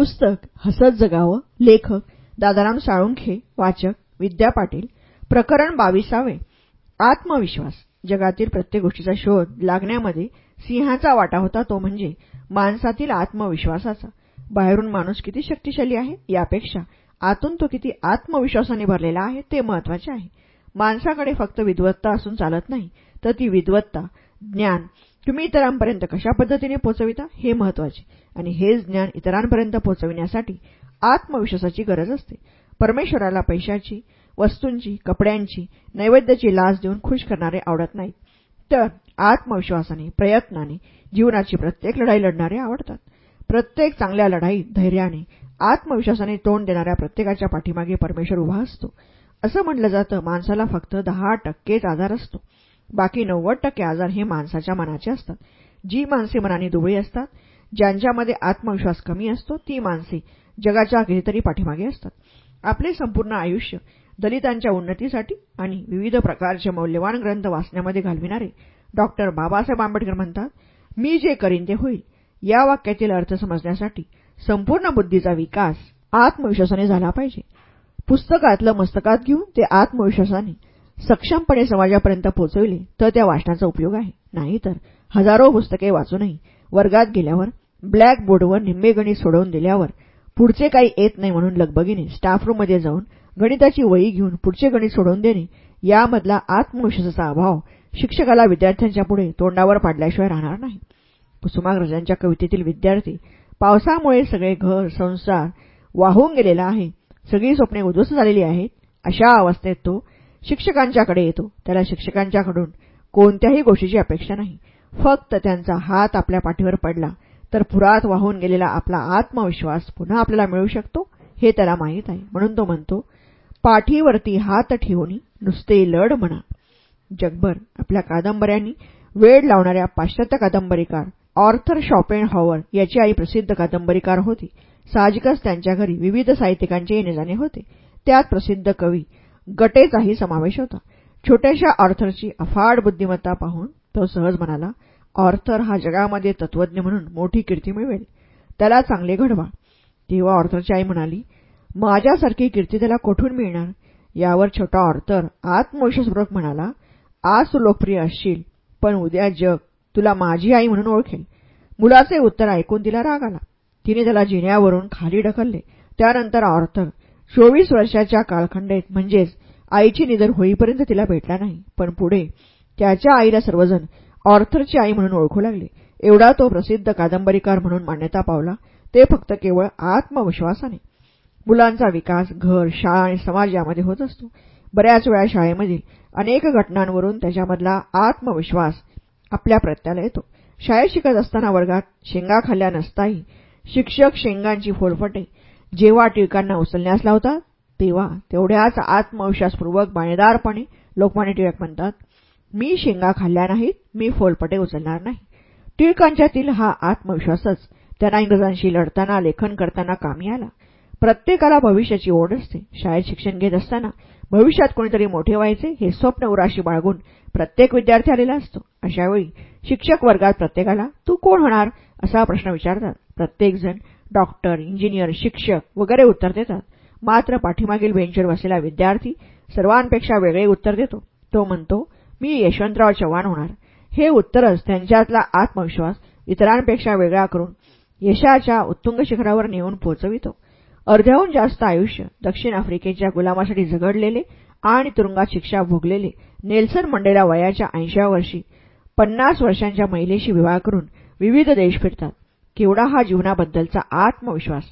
पुस्तक हसत जगावं लेखक दादाराम साळुंखे वाचक विद्या पाटील प्रकरण बावीसावे आत्मविश्वास जगातील प्रत्येक गोष्टीचा शोध लागण्यामध्ये सिंहाचा वाटा होता तो म्हणजे माणसातील आत्मविश्वासाचा. बाहेरून माणूस किती शक्तिशाली आहे यापेक्षा आतून तो किती आत्मविश्वासाने भरलेला आहे ते महत्त्वाचे आहे. माणसाकडे फक्त विद्वत्ता असून चालत नाही तर ती विद्वत्ता ज्ञान तुम्ही इतरांपर्यंत कशा पद्धतीने पोचविता हे महत्त्वाचे आणि हेच ज्ञान इतरांपर्यंत पोचविण्यासाठी आत्मविश्वासाची गरज असते. परमेश्वराला पैशाची वस्तूंची कपड्यांची नैवेद्याची लाच देऊन खुश करणारे आवडत नाहीत. तर आत्मविश्वासाने प्रयत्नाने जीवनाची प्रत्येक लढाई लढणारे आवडतात. प्रत्येक चांगल्या लढाईत धैर्याने आत्मविश्वासाने तोंड देणाऱ्या प्रत्येकाच्या पाठीमागे परमेश्वर उभा असतो. असं म्हटलं जातं माणसाला फक्त दहा टक्केच आधार असतो. बाकी नव्वद टक्के आजार हे माणसाच्या मनाचे असतात. जी माणसे मनाने दुबळी असतात ज्यांच्यामध्ये आत्मविश्वास कमी असतो ती माणसे जगाच्या कितीतरी पाठीमागे असतात. आपले संपूर्ण आयुष्य दलितांच्या उन्नतीसाठी आणि विविध प्रकारचे मौल्यवान ग्रंथ वाचण्यामध्ये घालविणारे डॉक्टर बाबासाहेब आंबेडकर म्हणतात मी जे करीन ते होईल. या वाक्यातील अर्थ समजण्यासाठी संपूर्ण बुद्धीचा विकास आत्मविश्वासाने झाला पाहिजे. पुस्तकातलं मस्तकात घेऊन ते आत्मविश्वासाने सक्षमपणे समाजापर्यंत पोहोचविले तर त्या वाचनाचा उपयोग आहे. नाहीतर हजारो पुस्तके वाचूनही वर्गात गेल्यावर ब्लॅकबोर्डवर निम्मे गणित सोडवून दिल्यावर पुढचे काही येत नाही म्हणून लगबगीने स्टाफरूममध्ये जाऊन गणिताची वही घेऊन पुढचे गणित सोडवून देणे यामधला आत्मविश्वासाचा अभाव शिक्षकाला विद्यार्थ्यांच्या पुढे तोंडावर पाडल्याशिवाय राहणार नाही. कुसुमाग्रजांच्या कवितेतील विद्यार्थी पावसामुळे सगळे घर संसार वाहून गेलेला आहे सगळी स्वप्ने उद्ध्वस्त झालेली आहेत अशा अवस्थेत तो शिक्षकांच्याकडे येतो. त्याला शिक्षकांच्याकडून कोणत्याही गोष्टीची अपेक्षा नाही. फक्त त्यांचा हात आपल्या पाठीवर पडला तर पुरात वाहून गेलेला आपला आत्मविश्वास पुन्हा आपल्याला मिळू शकतो? हे त्याला माहीत आहे. म्हणून तो म्हणतो पाठीवरती हात ठेवून नुसते लढ म्हणा. जगभर आपल्या कादंबऱ्यांनी वेळ लावणाऱ्या पाश्चात्य कादंबरीकार ऑर्थर शॉपेन हॉवर याची आई प्रसिद्ध कादंबरीकार होती. साहजिकच त्यांच्या घरी विविध साहित्यिकांचे येणे जाणे होते. त्यात प्रसिद्ध कवी गटेचाही समावेश होता. छोट्याशा ऑर्थरची अफाट बुद्धिमत्ता पाहून तो सहज म्हणाला ऑर्थर हा जगामध्ये तत्वज्ञ म्हणून मोठी कीर्ती मिळवेल. त्याला चांगले घडवा. तेव्हा ऑर्थरची आई म्हणाली माझ्यासारखी कीर्ती त्याला कोठून मिळणार? यावर छोटा ऑर्थर आत्मविश्वासपूर्वक म्हणाला आज तू लोकप्रिय असशील पण उद्या जग तुला माझी आई म्हणून ओळखेल. मुलाचे उत्तर ऐकून तिला राग आला. तिने त्याला जिन्यावरून खाली ढकलले. त्यानंतर ऑर्थर चोवीस वर्षाच्या कालखंडेत म्हणजेच आईची निधन होईपर्यंत तिला भेटला नाही. पण पुढे त्याच्या आईला सर्वजण ऑर्थरची आई म्हणून ओळखू लागले. एवढा तो प्रसिद्ध कादंबरीकार म्हणून मान्यता पावला. ते फक्त केवळ आत्मविश्वासाने. मुलांचा विकास घर शाळा आणि समाज यामध्ये होत असतो. बऱ्याच वेळा शाळेमधील अनेक घटनांवरून त्याच्यामधला आत्मविश्वास आपल्या प्रत्याला येतो. शाळेत शिकत असताना वर्गात शेंगा खाल्ल्या नसताही शिक्षक शेंगांची फोलफटे जेव्हा टिळकांना उचलण्यास लावतात तेव्हा तेवढ्याच आत्मविश्वासपूर्वक बाणेदारपणे लोकमान्य टिळक म्हणतात मी शेंगा खाल्ल्या नाहीत मी फोलपटे उचलणार नाही. टिळकांच्यातील हा आत्मविश्वासच त्यांना इंग्रजांशी लढताना लेखन करताना कामी आला. प्रत्येकाला भविष्याची ओढ असते. शाळेत शिक्षण घेत असताना भविष्यात कोणीतरी मोठे व्हायचे हे स्वप्न उराशी बाळगून प्रत्येक विद्यार्थी आलेला असतो. अशावेळी शिक्षक वर्गात प्रत्येकाला तू कोण होणार? असा प्रश्न विचारतात. प्रत्येकजण डॉक्टर इंजिनियर शिक्षक वगैरे उत्तर देतात. मात्र पाठीमागील बेंचवर बसलेला विद्यार्थी सर्वांपेक्षा वेगळे उत्तर देतो. तो म्हणतो मी यशवंतराव चव्हाण होणार. हे उत्तरच त्यांच्यातला आत्मविश्वास इतरांपेक्षा वेगळा करून यशाच्या उत्तुंग शिखरावर नेऊन पोचवितो. अर्ध्याहून जास्त आयुष्य दक्षिण आफ्रिकेच्या गुलामासाठी झगडलेले आणि तुरुंगात शिक्षा भोगलेले नेल्सन मंडेला वयाच्या ऐंशीव्या वर्षी पन्नास वर्षांच्या महिलेशी विवाह करून विविध देश फिरतात. केवढा हा जीवनाबद्दलचा आत्मविश्वास?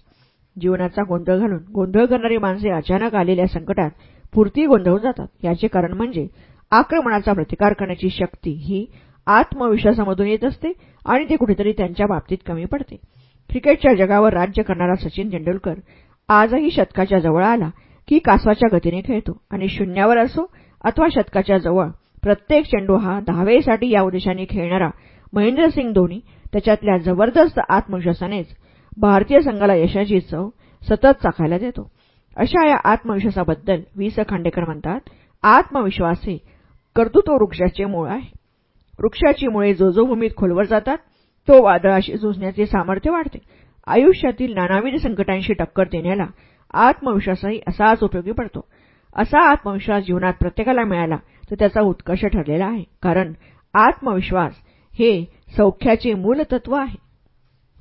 जीवनाचा गोंधळ घालून गोंधळ करणारी माणसे अचानक आलेल्या संकटात पुरती गोंधळून जातात. याचे कारण म्हणजे आक्रमणाचा प्रतिकार करण्याची शक्ती ही आत्मविश्वासामधून येत असते आणि ते कुठेतरी त्यांच्या बाबतीत कमी पडते. क्रिकेटच्या जगावर राज्य करणारा सचिन तेंडुलकर आजही शतकाच्या जवळ आला की कासवाच्या गतीने खेळतो आणि शून्यावर असो अथवा शतकाच्या जवळ प्रत्येक चेंडू हा दहावेसाठी या उद्देशाने खेळणारा महेंद्रसिंग धोनी त्याच्यातल्या जबरदस्त आत्मविश्वासानेच भारतीय संघाला यशाची चव सतत चाखायला देतो. अशा या आत्मविश्वासाबद्दल वि स खांडेकर म्हणतात आत्मविश्वास हे कर्तृत्व वृक्षाचे मूळ आहे. वृक्षाची मुळे जो जो भूमीत खोलवर जातात तो वादळाशी झुजण्याचे सामर्थ्य वाढते. आयुष्यातील नानाविध संकटांशी टक्कर देण्याला आत्मविश्वासही असाच उपयोगी पडतो. असा आत्मविश्वास जीवनात प्रत्येकाला मिळाला तर त्याचा उत्कर्ष ठरलेला आहे. कारण आत्मविश्वास हे सौख्याचे मूलतत्व आहे.